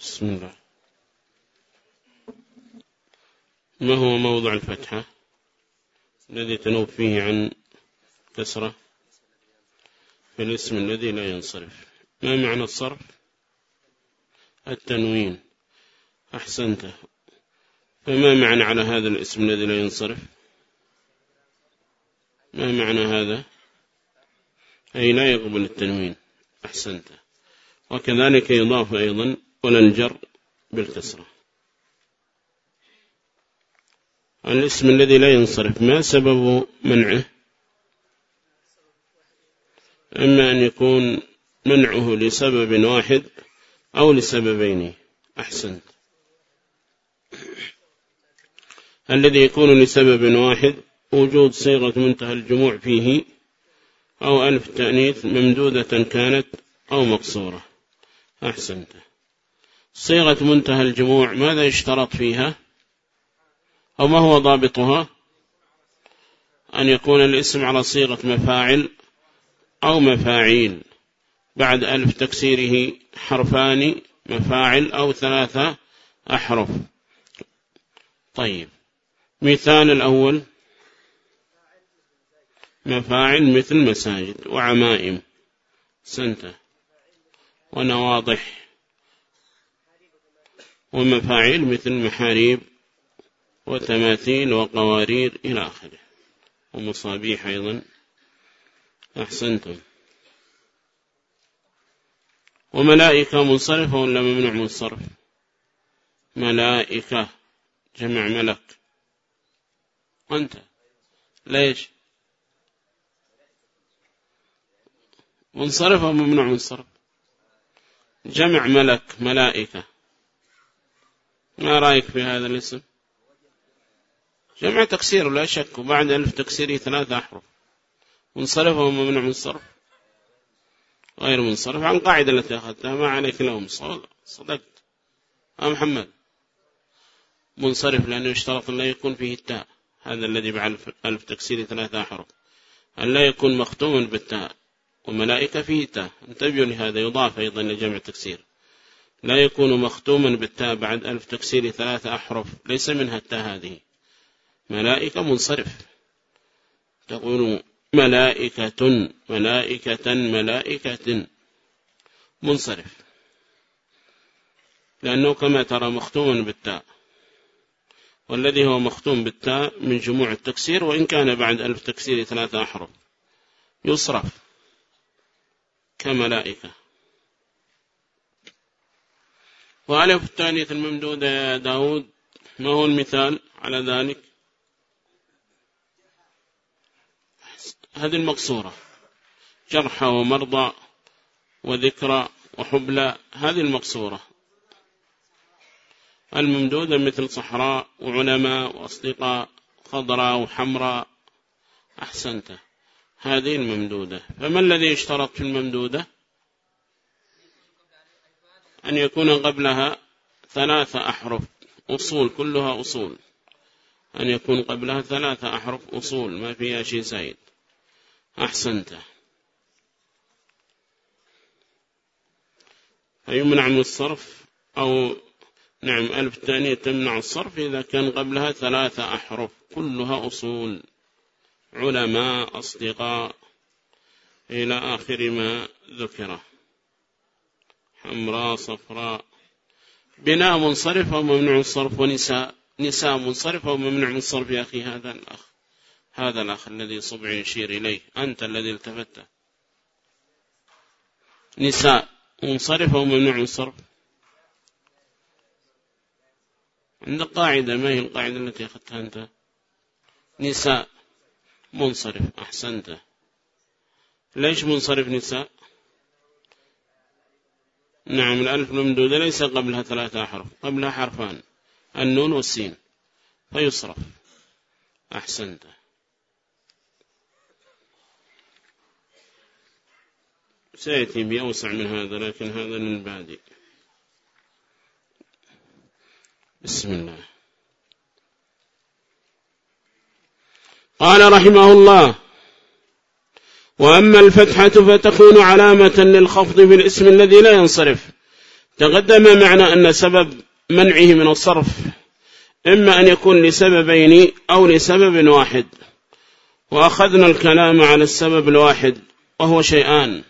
بسم الله. ما هو موضع الفتحة؟ الذي تنوب فيه عن كسرة؟ في الاسم الذي لا ينصرف. ما معنى الصرف؟ التنوين. أحسنت. فما معنى على هذا الاسم الذي لا ينصرف؟ ما معنى هذا؟ أي لا يقبل التنوين. أحسنت. وكذلك يضاف أيضا ولنجر بالكسرة. الاسم الذي لا ينصرف ما سبب منعه؟ إما أن يكون منعه لسبب واحد أو لسببين. أحسنت. الذي يكون لسبب واحد وجود صيغة منتهى الجموع فيه أو ألف تأنيث ممدودة كانت أو مقصورة. أحسنت. صيغة منتهى الجموع ماذا يشترط فيها؟ أو ما هو ضابطها؟ أن يكون الاسم على صيغة مفاعل أو مفاعيل بعد ألف تكسيره حرفان مفاعل أو ثلاثة أحرف. طيب مثال الأول. مفاعل مثل مساجد وعمائم. سنتة. ونواضح. ومفاعيل مثل محاريب وتماثيل وقوارير إلى آخره. ومصابيح أيضا. أحسنتم. وملائكة منصرفة ولا ممنوع منصرف ملائكة. جمع ملك. أنت ليش؟ منصرف أو ممنوع منصرف جمع ملك ملائكة. ما رأيك في هذا الاسم؟ جمع تكسير لا شك وبعد ألف تكسيره ثلاثة أحرف. منصرف أو ممنوع منصرف. غير منصرف عن قاعدة التي أخذتها. ما عليك لهم صدقت. أه محمد. منصرف لأنه يشترط أن لا يكون فيه التاء. هذا الذي بعد ألف تكسير ثلاثة أحرف. أن لا يكون مختوما بالتاء. وملائكة فيه تاء. انتبهوا لهذا. يضاف أيضا لجمع التكسير لا يكون مختوما بالتاء بعد ألف تكسير ثلاثة أحرف. ليس منها التاء هذه. ملائكة منصرف. تقول ملائكة ملائكة ملائكة. منصرف. لأنه كما ترى مختوما بالتاء. والذي هو مختوم بالتاء من جموع التكسير وإن كان بعد ألف تكسير ثلاثة أحرف. يصرف كملائكة. وألف الثانية الممدودة يا داود ما هو المثال على ذلك؟ هذه المقصورة. جرحى ومرضى وذكرى وحبلى هذه المقصورة. الممدودة مثل صحراء وعلماء وأصدقاء خضراء وحمراء. أحسنت. هذه الممدودة. فما الذي يشترط في الممدودة؟ أن يكون قبلها ثلاثة أحرف أصول كلها أصول. أن يكون قبلها ثلاثة أحرف أصول ما فيها شيء زايد. أحسنت. فيمنع من الصرف أو نعم ألف الثانية تمنع الصرف إذا كان قبلها ثلاثة أحرف كلها أصول. علماء أصدقاء إلى آخر ما ذكره. حمراء صفراء. بناء منصرف أو ممنوع الصرف ونساء نساء منصرف أو ممنوع من الصرف يا أخي. هذا الأخ هذا الأخ الذي صبع يشير إليه. أنت الذي التفت. نساء منصرف أو ممنوع من الصرف عند قاعدة ما هي القاعدة التي أخذتها أنت؟ نساء منصرف أحسنت. ليش منصرف نساء؟ نعم الألف الممدودة ليس قبلها ثلاثة أحرف قبلها حرفان النون والسين فيصرف. أحسنت. سيأتي بأوسع من هذا لكن هذا من بادئ بسم الله. قال رحمه الله وأما الفتحة فتكون علامة للخفض بالاسم الذي لا ينصرف. تقدم معنى أن سبب منعه من الصرف إما أن يكون لسببين أو لسبب واحد. وأخذنا الكلام على السبب الواحد وهو شيئان.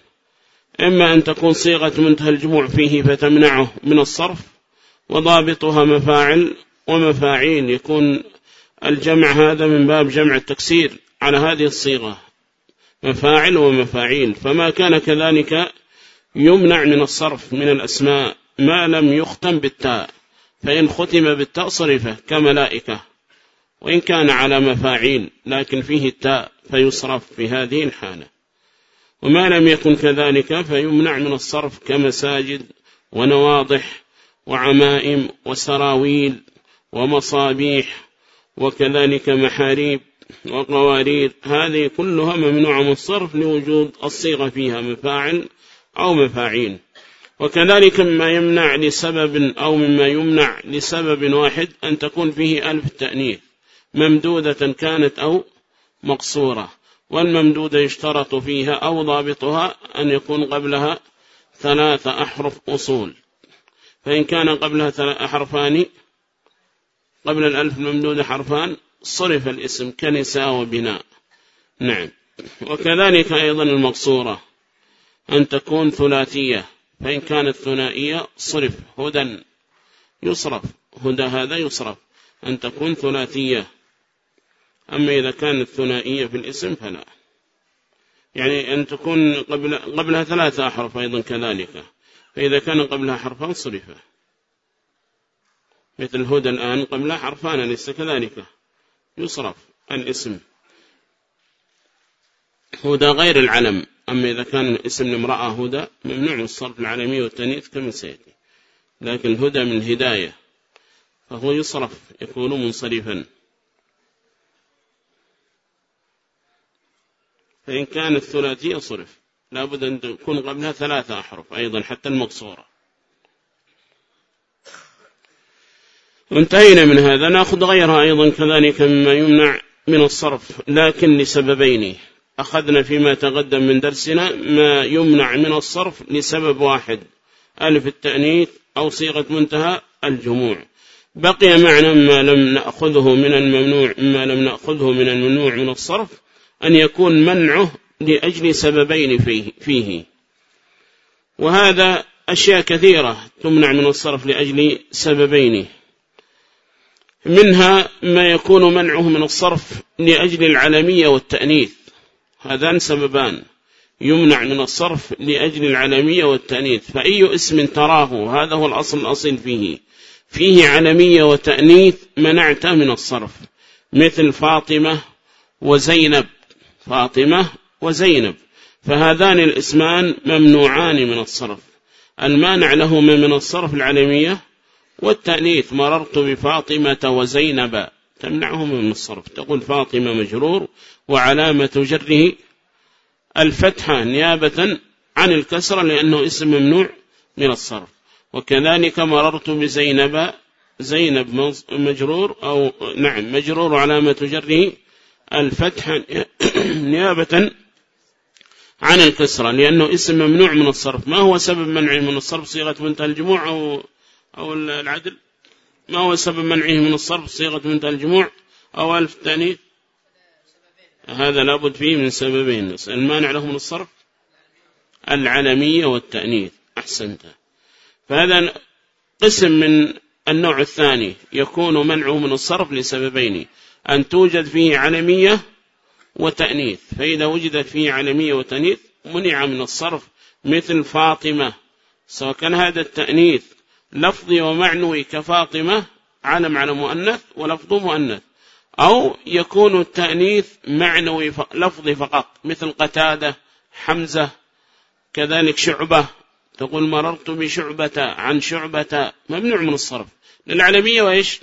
إما أن تكون صيغة منتهى الجموع فيه فتمنعه من الصرف وضابطها مفاعل ومفاعيل يكون الجمع هذا من باب جمع التكسير على هذه الصيغة. مفاعل ومفاعيل. فما كان كذلك يمنع من الصرف من الأسماء ما لم يختم بالتاء. فإن ختم بالتاء صرفه كملائكة. وإن كان على مفاعيل لكن فيه التاء فيصرف في هذه الحالة. وما لم يكن كذلك فيمنع من الصرف كمساجد ونواضح وعمائم وسراويل ومصابيح وكذلك محاريب وقوارير هذه كلها ممنوعة من الصرف لوجود الصيغة فيها مفاعل أو مفاعيل. وكذلك مما يمنع لسبب أو مما يمنع لسبب واحد أن تكون فيه ألف التأنيث ممدودة كانت أو مقصورة. والممدودة يشترط فيها أو ضابطها أن يكون قبلها ثلاثة أحرف أصول. فإن كان قبلها أحرفان قبل الألف الممدودة حرفان صرف الاسم كنساء وبناء. نعم. وكذلك أيضا المقصورة. أن تكون ثلاثية. فإن كانت ثنائية صرف. هدى يصرف. هدى هذا يصرف. أن تكون ثلاثية. أما إذا كانت ثنائية في الاسم فلا. يعني أن تكون قبل قبلها ثلاثة أحرف أيضا كذلك. فإذا كان قبلها حرفان صرفه مثل هدى الآن قبلها حرفان ليس كذلك؟ يصرف الاسم. هدى غير العلم. أما إذا كان اسم المرأة هدى ممنوع من الصرف العالمي والتنيث كما سيأتي. لكن الهدى من هداية فهو يصرف يكون منصرفا. فإن كانت ثلاثية صرف لابد أن تكون قبلها ثلاثة أحرف أيضا حتى المقصورة. وانتهينا من هذا. نأخذ غيرها أيضا كذلك مما يمنع من الصرف. لكن لسببين. أخذنا فيما تقدم من درسنا ما يمنع من الصرف لسبب واحد. ألف التأنيث أو صيغة منتهى الجموع. بقي معنى ما لم نأخذه من الممنوع ما لم نأخذه من الممنوع من الصرف أن يكون منعه لأجل سببين فيه, فيه. وهذا أشياء كثيرة تمنع من الصرف لأجل سببين. منها ما يكون منعه من الصرف لأجل العلمية والتأنيث. هذان سببان. يمنع من الصرف لأجل العلمية والتأنيث. فأي اسم تراه هذا هو الأصل الأصيل فيه. فيه علمية وتأنيث منعته من الصرف. مثل فاطمة وزينب. فاطمة وزينب. فهذان الاسمان ممنوعان من الصرف. المانع لهما من الصرف العلمية والتأنيث مررت بفاطمة وزينب. تمنعهما من الصرف. تقول فاطمة مجرور وعلامة جره الفتحة نيابة عن الكسرة لأنه اسم ممنوع من الصرف. وكذلك مررت بزينب. زينب مجرور أو نعم مجرور علامة جره الفتحة نيابة عن الكسرة لأنه اسم ممنوع من الصرف. ما هو سبب منعه من الصرف؟ صيغة منتهى الجموع أو, أو العدل. ما هو سبب منعه من الصرف؟ صيغة منتهى الجموع. أو ألف التانيث هذا لابد فيه من سببين. المانع له من الصرف العلمية والتأنيث. أحسنت. فهذا قسم من النوع الثاني. يكون منعه من الصرف لسببين. أن توجد فيه علمية وتأنيث. فإذا وجدت فيه علمية وتأنيث منع من الصرف مثل فاطمة. سواء كان هذا التأنيث لفظي ومعنوي كفاطمة علم على مؤنث ولفظ مؤنث. أو يكون التأنيث معنوي لفظي فقط مثل قتادة حمزة كذلك شعبة. تقول مررت بشعبة عن شعبة ممنوع من الصرف. للعلمية وإيش؟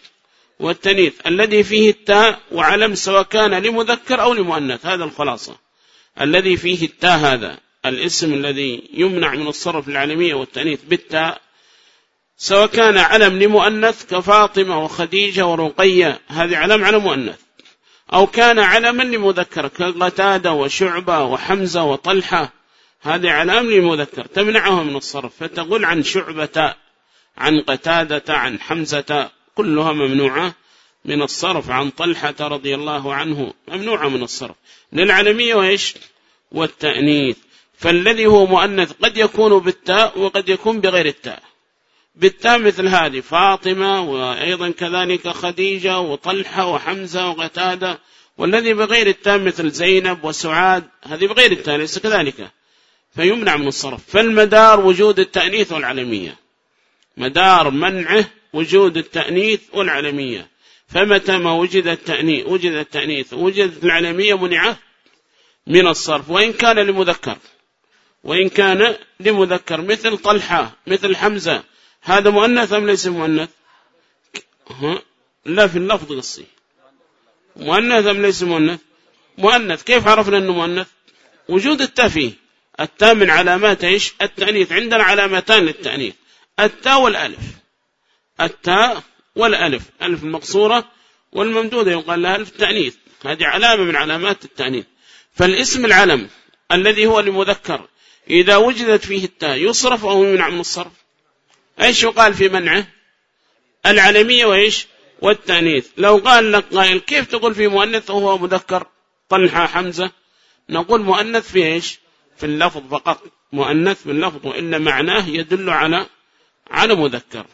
والتنيث الذي فيه التاء وعلم سواء كان لمذكر أو لمؤنث. هذا الخلاصة. الذي فيه التاء هذا. الاسم الذي يمنع من الصرف العلمية والتنيث بالتاء سواء كان علم لمؤنث كفاطمة وخديجة ورقية هذه علم على مؤنث. أو كان علما لمذكر كقتادة وشعبة وحمزة وطلحة هذه علام لمذكر تمنعها من الصرف فتقول عن شعبة عن قتادة عن حمزة كلها ممنوعة من الصرف عن طلحة رضي الله عنه ممنوعة من الصرف. للعلمية وإيش؟ والتأنيث. فالذي هو مؤنث قد يكون بالتاء وقد يكون بغير التاء. بالتاء مثل هذه فاطمة وأيضا كذلك خديجة وطلحة وحمزة وقتادة والذي بغير التاء مثل زينب وسعاد هذه بغير التاء ليس كذلك فيمنع من الصرف. فالمدار وجود التأنيث والعلمية. مدار منعه وجود التأنيث والعلمية. فمتى ما وجد التأنيث وجد التأنيث وجدت العلمية منعة من الصرف. وإن كان لمذكر وإن كان لمذكر مثل طلحة مثل حمزة هذا مؤنث أم ليس مؤنث؟ لا في اللفظ قصي مؤنث أم ليس مؤنث؟ مؤنث. كيف عرفنا أنه مؤنث؟ وجود التاء فيه التاء من علامات إيش؟ التأنيث. عندنا علامتان للتأنيث. التاء والألف. التاء والألف. ألف المقصورة والممدودة. يقال لها ألف التأنيث هذه علامة من علامات التأنيث. فالاسم العلم الذي هو لمذكر إذا وجدت فيه التاء يصرف أو من الصرف؟ إيش يقال في منعه؟ العلمية وإيش؟ والتأنيث. لو قال لك قائل كيف تقول في مؤنث؟ وهو مذكر. طلحة حمزة. نقول مؤنث في إيش؟ في اللفظ فقط. مؤنث باللفظ وإلا معناه يدل على على مذكر.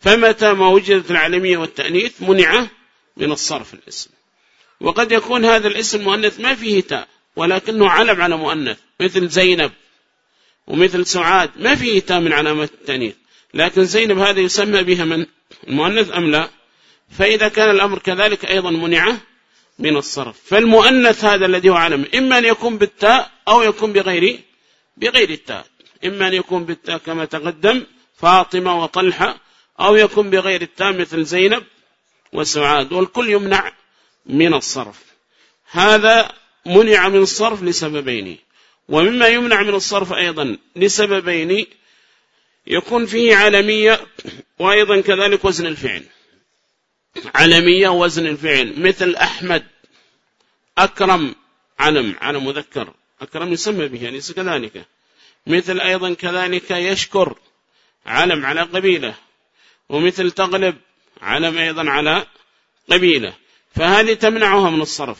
فمتى ما وجدت العلمية والتأنيث منع من الصرف الاسم. وقد يكون هذا الاسم مؤنث ما فيه تاء ولكنه علم على مؤنث مثل زينب ومثل سعاد. ما فيه تاء من علامات التأنيث. لكن زينب هذا يسمى بها من المؤنث أم لا؟ فإذا كان الأمر كذلك أيضا منع من الصرف. فالمؤنث هذا الذي هو علم إما أن يكون بالتاء أو يكون بغير بغير التاء. إما أن يكون بالتاء كما تقدم فاطمة وطلحة أو يكون بغير التاء مثل زينب وسعاد والكل يمنع من الصرف. هذا منع من الصرف لسببين ومما يمنع من الصرف أيضا لسببين يكون فيه علمية وأيضا كذلك وزن الفعل. علمية وزن الفعل. مثل أحمد أكرم علم علم مذكر. أكرم يسمى به ليس كذلك. مثل أيضا كذلك يشكر علم على قبيلة. ومثل تغلب علم أيضا على قبيلة. فهذه تمنعها من الصرف.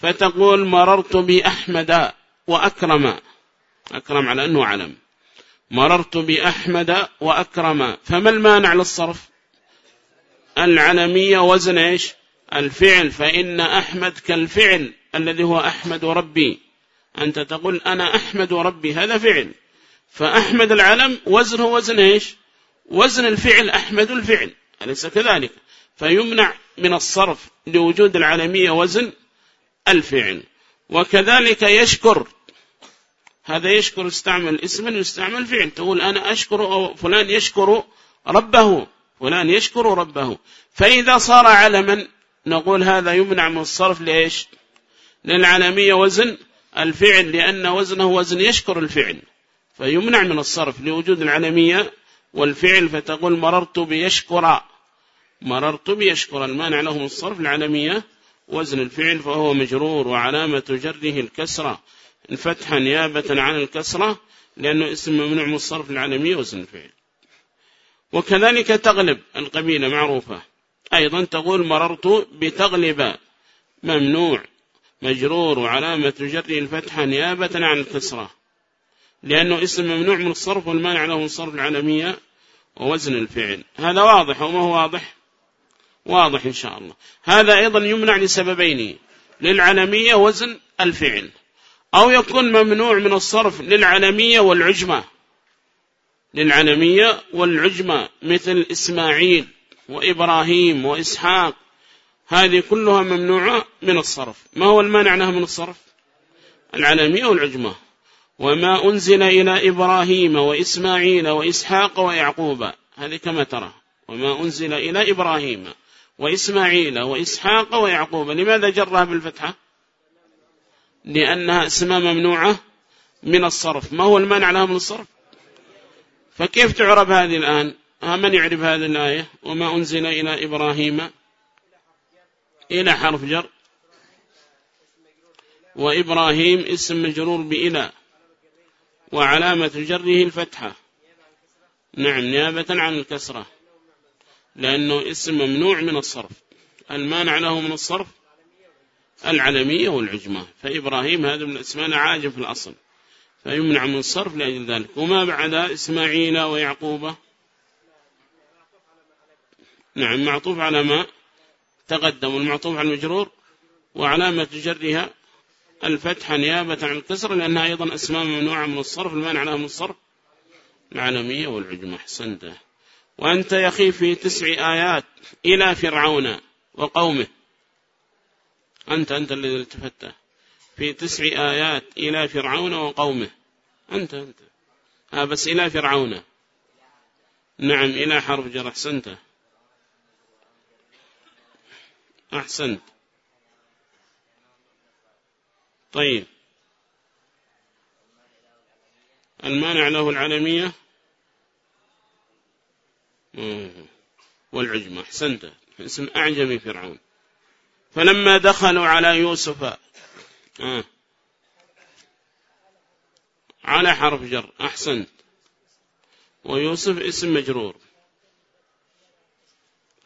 فتقول مررت بأحمد وأكرم. أكرم على أنه علم. مررت بأحمد وأكرم. فما المانع للصرف؟ العلمية وزن إيش؟ الفعل. فإن أحمد كالفعل الذي هو أحمد ربي. أنت تقول أنا أحمد ربي هذا فعل. فأحمد العلم وزنه وزن إيش؟ وزن الفعل أحمد الفعل. أليس كذلك؟ فيمنع من الصرف لوجود العلمية وزن الفعل. وكذلك يشكر هذا يشكر استعمل اسما يستعمل فعل. تقول أنا أشكر أو فلان يشكر ربه فلان يشكر ربه. فإذا صار علما نقول هذا يمنع من الصرف ليش للعلمية وزن الفعل لأن وزنه وزن يشكر الفعل. فيمنع من الصرف لوجود العلمية والفعل. فتقول مررت بيشكر مررت بيشكر. المانع له من الصرف العلمية وزن الفعل فهو مجرور وعلامة جره الكسرة. الفتحة نيابة عن الكسرة لأنه اسم ممنوع من الصرف العالمي وزن الفعل وكذلك تغلب القبيلة معروفة. أيضا تقول مررت بتغلب ممنوع مجرور وعلامة جره الفتحة نيابة عن الكسرة. لأنه اسم ممنوع من الصرف والمانع له الصرف العالمية ووزن الفعل. هذا واضح وما هو واضح؟ واضح إن شاء الله. هذا أيضا يمنع لسببين للعالمية وزن الفعل. أو يكون ممنوع من الصرف للعلمية والعجمة. للعلمية والعجمة مثل إسماعيل وإبراهيم وإسحاق. هذه كلها ممنوعة من الصرف. ما هو المانع لها من الصرف؟ العلمية والعجمة. وما أنزل إلى إبراهيم وإسماعيل وإسحاق ويعقوب. هذه كما ترى. وما أنزل إلى إبراهيم وإسماعيل وإسحاق ويعقوب. لماذا جرها بالفتحة؟ لأنها اسماء ممنوعة من الصرف. ما هو المانع لها من الصرف؟ فكيف تعرب هذه الآن؟ من يعرف هذه الآية؟ وما أنزل إلى إبراهيم إلى حرف جر. وإبراهيم اسم مجرور بإلى وعلامة جره الفتحة. نعم نيابة عن الكسرة لأنه اسم ممنوع من الصرف. المانع له من الصرف العلمية والعجمة. فإبراهيم هذا من الأسماء عاجب في الأصل. فيمنع من الصرف لأجل ذلك. وما بعد إسماعيل ويعقوب؟ نعم معطوف على ما تقدم المعطوف على المجرور. وعلامة جرها الفتحة نيابة عن الكسر لأنها أيضا أسماء ممنوعة من الصرف. المانع لها من الصرف؟ العالمية والعجمة. حسنته وأنت يخي في تسع آيات إلى فرعون وقومه. أنت أنت الذي التفته في تسع آيات إلى فرعون وقومه. أنت أنت. ها بس إلى فرعون. نعم إلى حرف جر أحسنت. أحسنت. طيب. المانع له العالمية؟ والعجمة. أحسنت. اسم أعجمي فرعون. فلما دخلوا على يوسف آه على حرف جر أحسنت ويوسف اسم مجرور.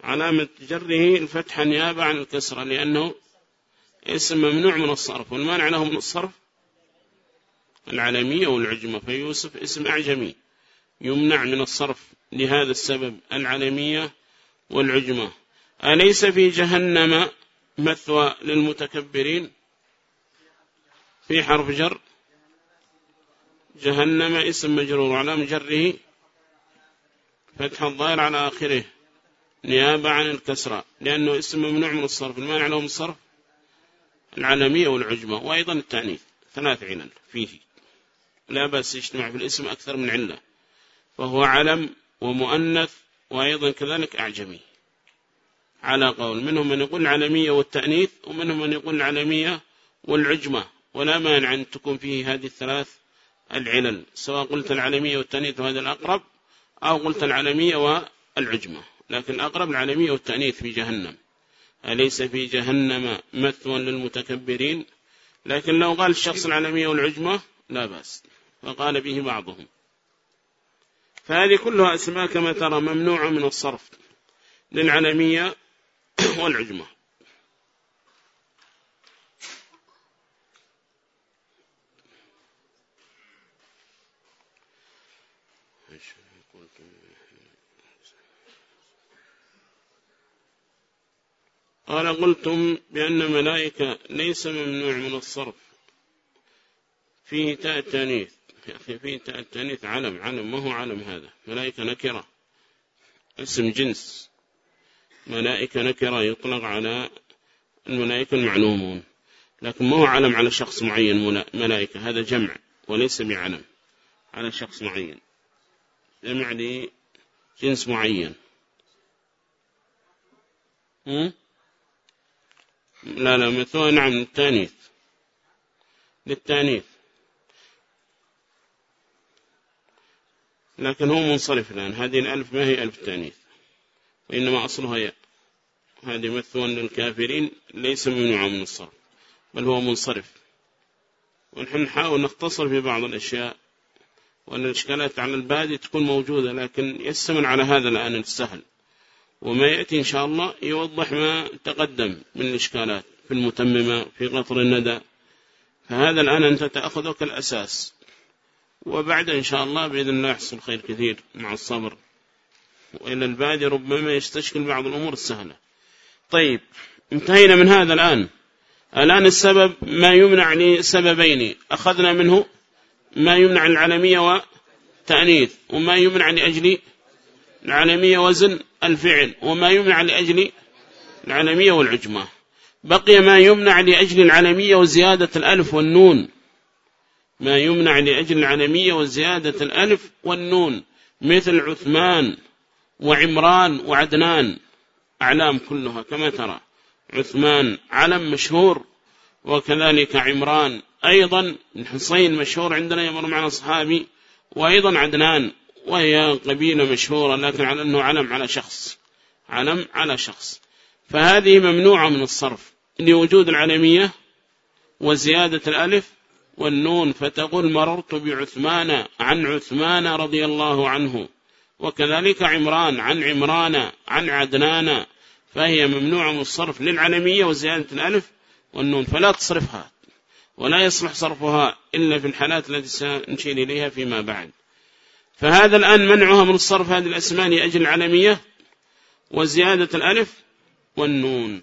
علامة جره الفتحة نيابة عن الكسرة لأنه اسم ممنوع من الصرف والمانع له من الصرف العلمية والعجمة. فيوسف اسم أعجمي يمنع من الصرف لهذا السبب العلمية والعجمة. أليس في جهنم مثوى للمتكبرين في حرف جر. جهنم اسم مجرور على مجره. فتح الظاهر على آخره. نيابة عن الكسرة لأنه اسم ممنوع من الصرف. المانع له من الصرف العلمية والعجمة. وأيضا التعنيف ثلاث علل فيه. لا بس يجتمع في الاسم أكثر من علة. فهو علم ومؤنث وأيضا كذلك أعجمي. على قول. منهم من يقول العلمية والتأنيث ومنهم من يقول العلمية والعجمة. ولا مانع أن تكون فيه هذه الثلاث العلل سواء قلت العلمية والتأنيث وهذا الأقرب أو قلت العلمية والعجمة. لكن الأقرب العلمية والتأنيث في جهنم. أليس في جهنم مثوى للمتكبرين؟ لكن لو قال الشخص العلمية والعجمة لا بأس. فقال به بعضهم. فهذه كلها أسماء كما ترى ممنوعة من الصرف. للعلمية والعجمة قال قلتم بأن ملائكة ليس ممنوع من الصرف. فيه تاء التانيث. يا أخي فيه تاء التانيث علم علم ما هو علم هذا؟ ملائكة نكرة. اسم جنس. ملائكة نكرة يطلق على الملائكة المعلومون. لكن ما هو علم على شخص معين ملائكة؟ هذا جمع وليس بعلم على شخص معين. جمع لجنس معين. لا لا مثوى نعم للتانيث للتانيث. لكن هو منصرف الآن. هذه الألف ما هي ألف تانيث؟ وإنما أصلها ياء. هذه مثوى للكافرين ليس ممنوع من الصرف بل هو منصرف. ونحن نحاول نختصر في بعض الأشياء وأن الإشكالات على البادي تكون موجودة لكن يستمر على هذا الآن السهل. وما يأتي إن شاء الله يوضح ما تقدم من الإشكالات في المتممة في قطر الندى. فهذا الآن أنت تأخذه كالأساس وبعد إن شاء الله بإذن الله يحصل خير كثير مع الصبر. وإلى البادي ربما يستشكل بعض الأمور السهلة. طيب انتهينا من هذا الآن. الآن السبب ما يمنع لسببين أخذنا منه ما يمنع العالمية وتأنيث وما يمنع لأجل العالمية وزن الفعل وما يمنع لأجل العالمية والعجمة. بقي ما يمنع لأجل العالمية وزيادة الألف والنون. ما يمنع لأجل العالمية وزيادة الألف والنون مثل عثمان وعمران وعدنان. أعلام كلها كما ترى. عثمان علم مشهور وكذلك عمران أيضا الحصين مشهور عندنا يمر معنا صحابي وأيضا عدنان وهي قبيلة مشهورة لكن على أنه علم على شخص. علم على شخص. فهذه ممنوعة من الصرف لوجود العلمية وزيادة الألف والنون فتقول مررت بعثمان عن عثمان رضي الله عنه. وكذلك عمران عن عمران عن عدنان فهي ممنوعة من الصرف للعلمية وزيادة الألف والنون فلا تصرفها ولا يصلح صرفها إلا في الحالات التي سنشير إليها فيما بعد. فهذا الآن منعها من الصرف هذه الأسماء لأجل العلمية وزيادة الألف والنون.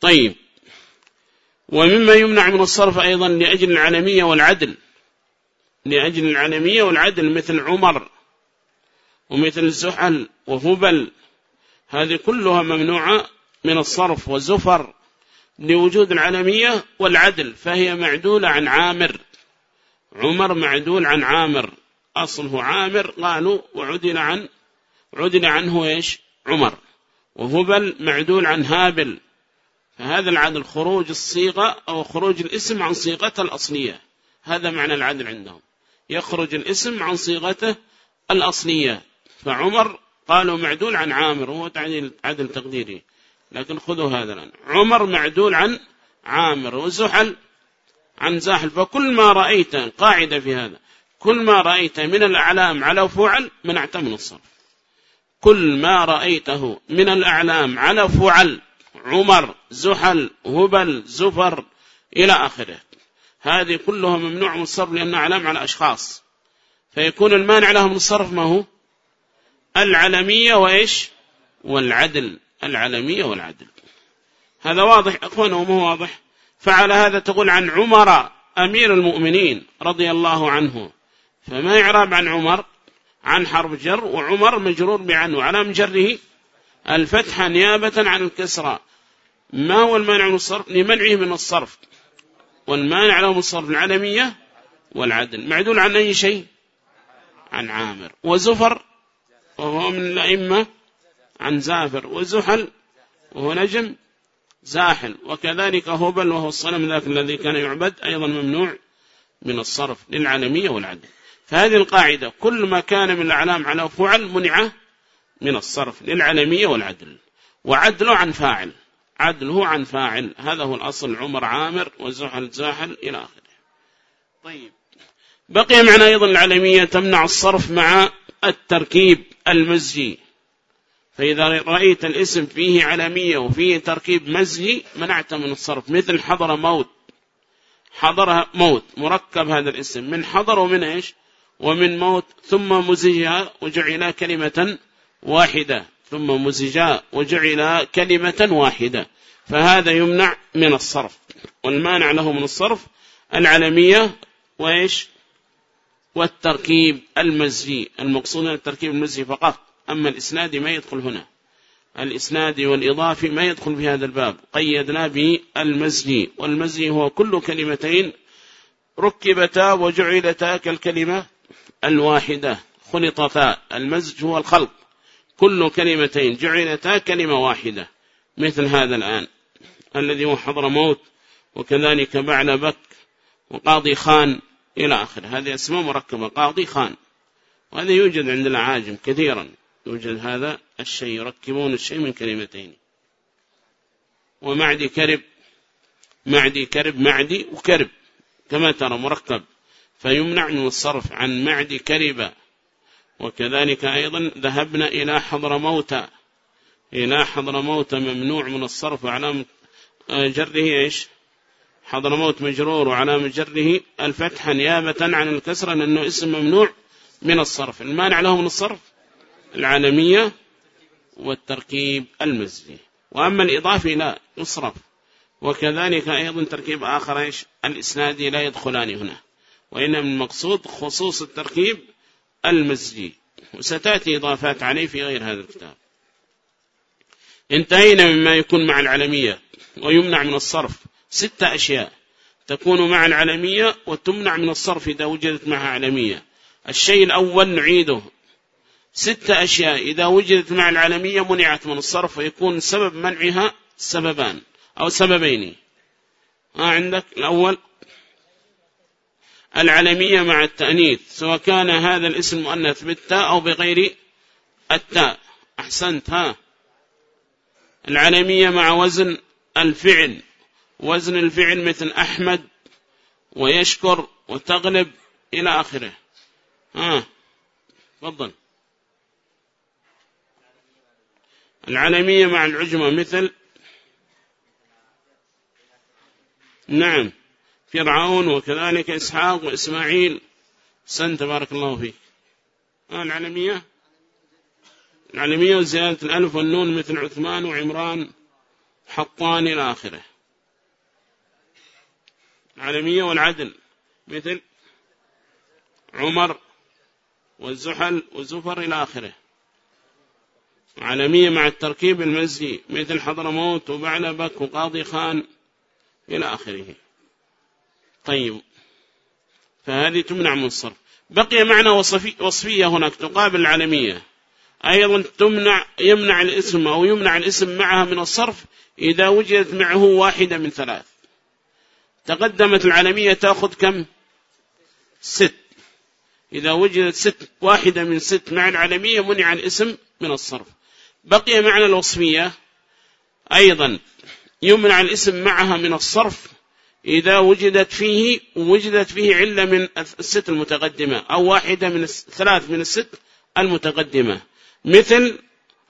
طيب. ومما يمنع من الصرف أيضا لأجل العلمية والعدل لأجل العلمية والعدل مثل عمر ومثل زحل وهبل. هذه كلها ممنوعة من الصرف وزفر لوجود العلمية والعدل فهي معدولة عن عامر. عمر معدول عن عامر. أصله عامر قالوا وعدل عن عدل عنه إيش؟ عمر. وهبل معدول عن هابل. فهذا العدل خروج الصيغة أو خروج الاسم عن صيغته الأصلية. هذا معنى العدل عندهم. يخرج الاسم عن صيغته الأصلية. فعمر قالوا معدول عن عامر وهو تعديل عدل تقديري. لكن خذوا هذا الآن. عمر معدول عن عامر وزحل عن زاحل. فكل ما رأيت قاعدة في هذا كل ما رأيت من الأعلام على فعل منعت من الصرف. كل ما رأيته من الأعلام على فعل عمر زحل هبل زفر إلى آخره. هذه كلها ممنوع من الصرف لأنها علام على أشخاص. فيكون المانع لهم من الصرف ما هو؟ العلمية وإيش؟ والعدل. العلمية والعدل. هذا واضح أخوانا وما واضح. فعلى هذا تقول عن عمر أمير المؤمنين رضي الله عنه. فما يعرب عن عمر عن حرف جر وعمر مجرور بعنه على مجره الفتح نيابة عن الكسرة ما هو المانع من الصرف؟ لمنعه من الصرف. والمانع له من الصرف العالمية والعدل. معدول عن أي شيء؟ عن عامر. وزفر وهو من الأئمة عن زافر. وزحل وهو نجم زاحل. وكذلك هبل وهو الصنم ذاك الذي كان يعبد أيضا ممنوع من الصرف للعالمية والعدل. فهذه القاعدة كل ما كان من الأعلام على فعل منعه من الصرف للعالمية والعدل. وعدله عن فاعل. عدله عن فاعل. هذا هو الأصل. عمر عامر وزحل زاحل إلى آخره. طيب. بقي معنا أيضا العلمية تمنع الصرف مع التركيب المزجي فإذا رأيت الاسم فيه علمية وفيه تركيب مزجي منعت من الصرف. مثل حضر موت. حضر موت. مركب هذا الاسم. من حضر ومن إيش؟ ومن موت. ثم مزجها وجعل كلمة واحدة. ثم مزجا وجعل كلمة واحدة. فهذا يمنع من الصرف. والمانع له من الصرف العلمية وإيش؟ والتركيب المزجي. المقصود التركيب المزجي فقط. أما الإسناد ما يدخل هنا. الإسناد والإضافي ما يدخل في هذا الباب. قيدنا بالمزجي. والمزجي هو كل كلمتين ركبتا وجعلتا كالكلمة الواحدة. خلطتا. المزج هو الخلط. كل كلمتين جعلتا كلمة واحدة. مثل هذا الآن. الذي هو حضر موت وكذلك بعل بك وقاضي خان إلى آخر هذه اسماء مركبة قاضي خان. وهذا يوجد عند العاجم كثيرا. يوجد هذا الشيء يركبون الشيء من كلمتين. ومعدي كرب معدي كرب معدي وكرب. كما ترى مركب. فيمنع من الصرف عن معدي كرب. وكذلك أيضا ذهبنا إلى حضر موتى. إلى حضر موتى ممنوع من الصرف وعلامة جره إيش؟ حضر موت مجرور وعلامة جره الفتحة نيابة عن الكسرة لأنه اسم ممنوع من الصرف. المانع له من الصرف العالمية والتركيب المزجي وأما الإضافي لا يصرف وكذلك أيضا تركيب آخر إيش؟ الإسنادي لا يدخلان هنا. وإنما المقصود خصوص التركيب المزجي وستأتي إضافات عليه في غير هذا الكتاب. انتهينا مما يكون مع العلمية ويمنع من الصرف. ستة أشياء. تكون مع العلمية وتمنع من الصرف إذا وجدت معها علمية الشيء الأول نعيده. ستة أشياء. إذا وجدت مع العالمية منعت من الصرف ويكون سبب منعها سببان أو سببين. ها عندك الأول؟ العلمية مع التأنيث سواء كان هذا الاسم مؤنث بالتاء أو بغير التاء. أحسنت ها. العلمية مع وزن الفعل وزن الفعل مثل أحمد ويشكر وتغلب إلى آخره. ها. تفضل. العالمية مع العجمة مثل نعم. فرعون وكذلك إسحاق وإسماعيل. سن تبارك الله فيك. آه العالمية. وزيادة الألف والنون مثل عثمان وعمران حطان إلى آخره. العالمية والعدل مثل عمر والزحل والزفر إلى آخره. عالمية مع التركيب المزي مثل حضرموت وبعلبك وقاضي خان إلى آخره. طيب. فهذه تمنع من الصرف. بقي معنى وصفية هناك تقابل العالمية. أيضا تمنع يمنع الاسم أو يمنع الاسم معها من الصرف إذا وجدت معه واحدة من ثلاث. تقدمت العالمية تأخذ كم؟ ست. إذا وجدت ست واحدة من ست مع العالمية منع الاسم من الصرف. بقي معنى الوصفية. أيضا يمنع الاسم معها من الصرف إذا وجدت فيه وجدت فيه علة من الست المتقدمة أو واحدة من ثلاث من الست المتقدمة. مثل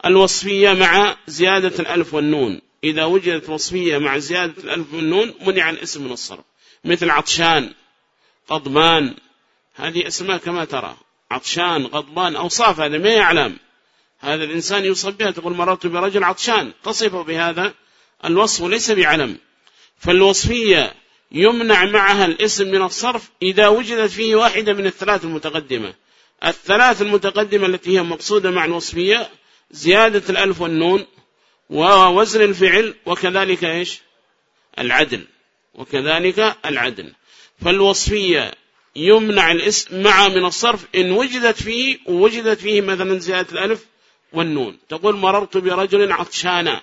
الوصفية مع زيادة الألف والنون. إذا وجدت وصفية مع زيادة الألف والنون منع الاسم من الصرف. مثل عطشان قضبان هذه أسماء كما ترى. عطشان غضبان أوصاف هذا ما يعلم. هذا الإنسان يوصف بها تقول مررت برجل عطشان. تصف بهذا الوصف وليس بعلم. فالوصفية يمنع معها الاسم من الصرف إذا وجدت فيه واحدة من الثلاث المتقدمة. الثلاث المتقدمة التي هي مقصودة مع الوصفية زيادة الألف والنون ووزن الفعل وكذلك إيش؟ العدل. وكذلك العدل. فالوصفية يمنع الاسم مع من الصرف إن وجدت فيه ووجدت فيه مثلا زيادة الألف والنون. تقول مررت برجل عطشانا.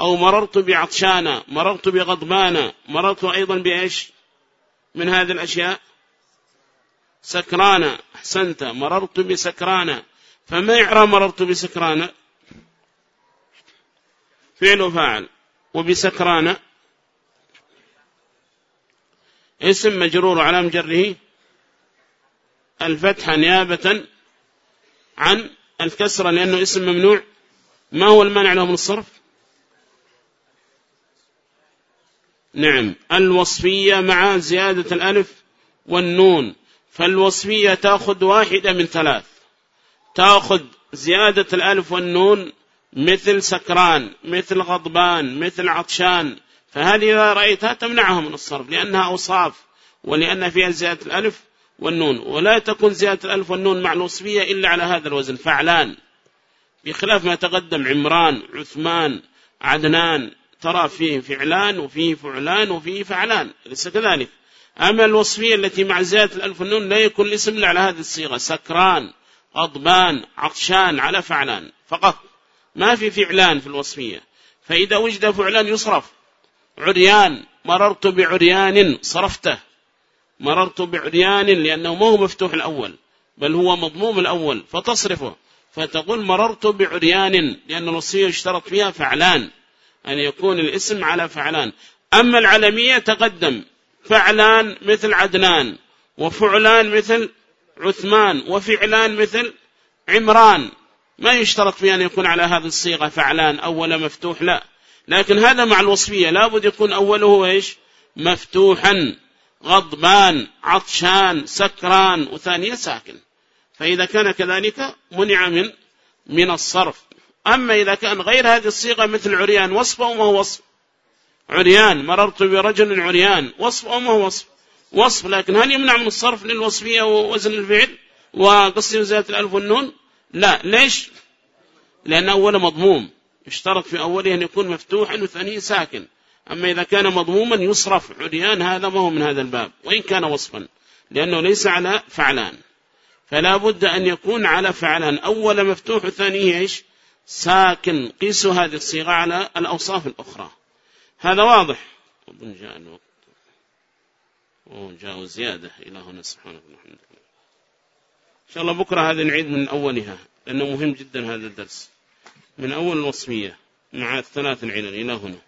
أو مررت بعطشانا مررت بغضبانا مررت أيضا بإيش؟ من هذه الأشياء؟ سكرانا أحسنت مررت بسكرانا فما يعرى مررت بسكرانا فعل وفاعل. وبسكرانا اسم مجرور على مجره. الفتحة نيابة عن الكسرة لأنه اسم ممنوع. ما هو المانع له من الصرف؟ نعم. الوصفية مع زيادة الألف والنون. فالوصفية تأخذ واحدة من ثلاث. تأخذ زيادة الألف والنون مثل سكران مثل غضبان مثل عطشان. فهذه إذا رأيتها تمنعها من الصرف؟ لأنها أوصاف ولأن فيها زيادة الألف والنون. ولا تكون زيادة الألف والنون مع الوصفية إلا على هذا الوزن. فعلان. بخلاف ما تقدم عمران عثمان عدنان ترى فيه فعلان وفيه فعلان وفيه فعلان ليس كذلك؟ أما الوصفية التي مع زيادة الألف والنون لا يكون الاسم على هذه الصيغة سكران غضبان عطشان على فعلان فقط. ما في فعلان في الوصفية. فإذا وجد فعلان يصرف. عريان مررت بعريان صرفته. مررت بعريان لأنه ما هو مفتوح الأول بل هو مضموم الأول فتصرفه. فتقول مررت بعريان لأن الوصية اشترط فيها فعلان. أن يكون الاسم على فعلان. أما العلمية تقدم فعلان مثل عدنان وفعلان مثل عثمان وفعلان مثل عمران. ما يشترط في أن يكون على هذه الصيغة فعلان أول مفتوح لا. لكن هذا مع الوصفية. لابد يكون أوله إيش؟ مفتوحا غضبان عطشان سكران وثانية ساكن. فإذا كان كذلك منع من من الصرف. أما إذا كان غير هذه الصيغة مثل عريان وصف أو ما هو وصف؟ عريان مررت برجل عريان وصف أو ما هو وصف؟ وصف لكن هل يمنع من الصرف للوصفية ووزن الفعل وقصة وزيادة الألف والنون؟ لا. ليش؟ لأن أول مضموم. اشترط في أوله أن يكون مفتوحا وثانيه ساكن. أما إذا كان مضموما يصرف عريان هذا ما هو من هذا الباب. وإن كان وصفا لأنه ليس على فعلان. فلا بد أن يكون على فعلان. أول مفتوح وثانيه إيش؟ ساكن قيسوا هذه الصيغة على الأوصاف الأخرى. هذا واضح. أظن جاء الوقت. وجاء زيادة إلى هنا سبحانه وتعالى إن شاء الله بكرة هذا نعيد من أولها لأنه مهم جدا هذا الدرس. من أول الوصفية مع الثلاث العلل إلى هنا.